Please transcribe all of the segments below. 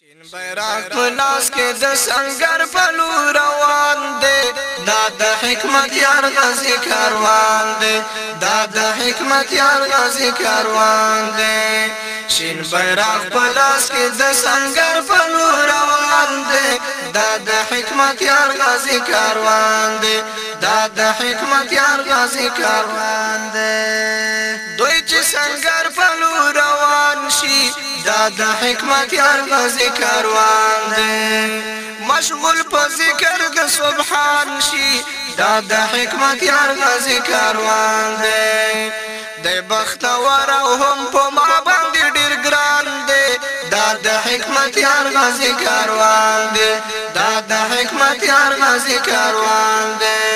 چین بیرغ پلاس کې د سنگر پلو روان دی دا د حکمت یار غزي کاروان دی دا د حکمت یار غزي کاروان دی شین بیرغ پلاس کې د سنگر پلو روان دی دا د حکمت یار غزي کاروان دی دا د حکمت یار غزي کاروان دی دوی چې سنگر شي دا د حکمت یار په ذکر وان دی مشغول په ذکر د سبحان شي دا د حکمت یار په ذکر وان دی د بختور او هم په ما باندې ډیر ګران دی دا د حکمت یار په ذکر وان دی دا د حکمت یار په ذکر وان دی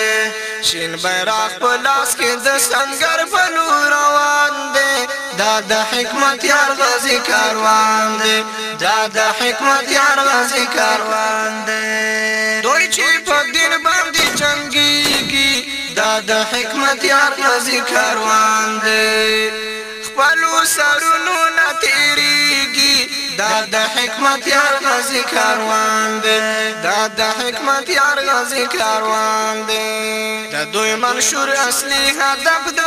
شین بیرغ په لاس کې د سنگر په لور روان دا د حکمت یار غزي کاروان دی دا د حکمت یار غزي کاروان دی دوی چې په دین باندې چنګيږي دا د حکمت یار غزي کاروان دی خپل سرونو نتیریږي دا د حکمت یار غزي کاروان دی دا د حکمت یار غزي کاروان دی دا دوی منشور اصلي هدف د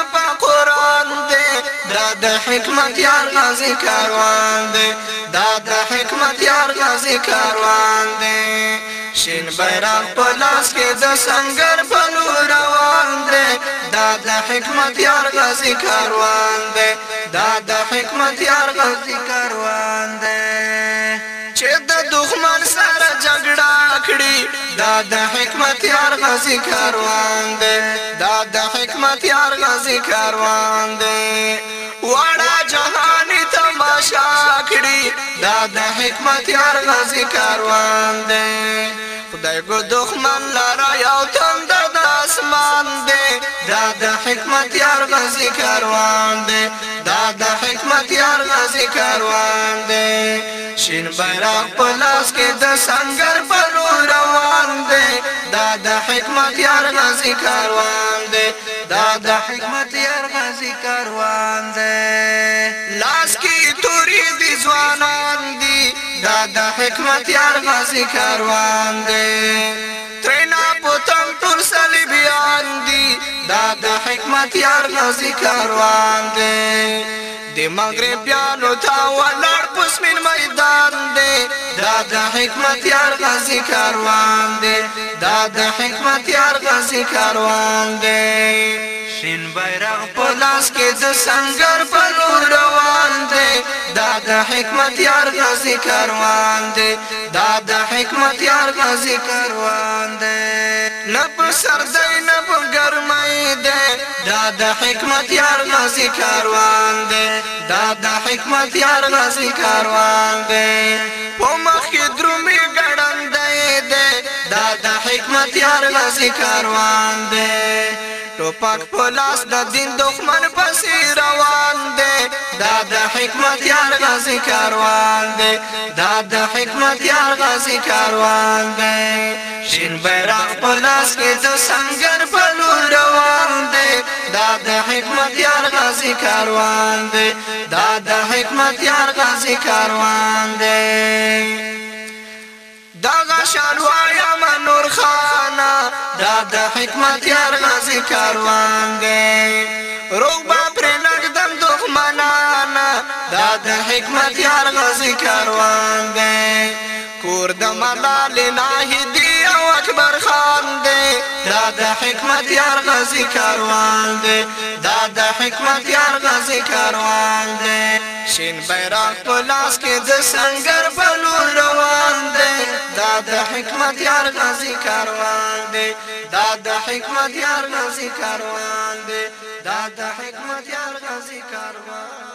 دا د حکمت یار غازی کاروان دی دا د حکمت یار غازی کاروان دی شین بیرغ په لاس کې د سنگر په لور روان دی دا د حکمت یار غازی کاروان دی دا د حکمت یار غازی کاروان دی دا د حکمت یار غزي کاروان دی دا د حکمت یار غزي کاروان دی وړه جهان تماشا کړي دا د حکمت یار غزي کاروان دی خدای ګو دښمن لاره یو تندر د اسمان دی دا د حکمت یار غزي کاروان دی دا د حکمت یار غزي کاروان دی شین بیرغ په لاس کې د سنگر په دا د حکمت یار غازی کاروان دی دا د حکمت یار غازی کاروان دی لاس کی توری دی ځوانان دی دا د حکمت یار غازی کاروان دی ترینا پتم ټول صلیبیان دی دا د حکمت یار غازی کاروان دی د مغربیانو تا ولړ پسمن میدان دی دا د حکمت یار غازی کاروان دی دا د حکمت یار غازی کاروان دی شین بیرغ په لاس کې د سنگر په لور روان دی دا د حکمت یار غازی کاروان دی دا د حکمت یار غازی کاروان دی نه په سر دی نه په دا د حکمت یار غازی کاروان دی دا د حکمت یار غازی کاروان دی په مخ کې درومي ګړندې دی دا د حکمت یار غازی کاروان دی ټوپک پلاس د دین دښمن پسې روان دی دا د حکمت یار غازی کاروان دی دا د حکمت یار غازی کاروان دی شین بیرغ پلاس کې د سنگر په لور روان دی حکمت یار غازی کاروان دی دا د حکمت یار غازی کاروان دی دا غشان وایا منور خانا دا د حکمت یار غازی کاروان دی روغ با پر نقدم دښمنانا دا د حکمت یار غازی کاروان دی کور د ملال نه دی او اکبر خان دا د حکمت یار غزي کاروان دی دا د حکمت یار غزي کاروان دی شین بیرغ په لاس کې د سنگر په لور روان دی دا د حکمت یار غزي کاروان دی دا د حکمت یار غزي کاروان دی دا د حکمت یار غزي کاروان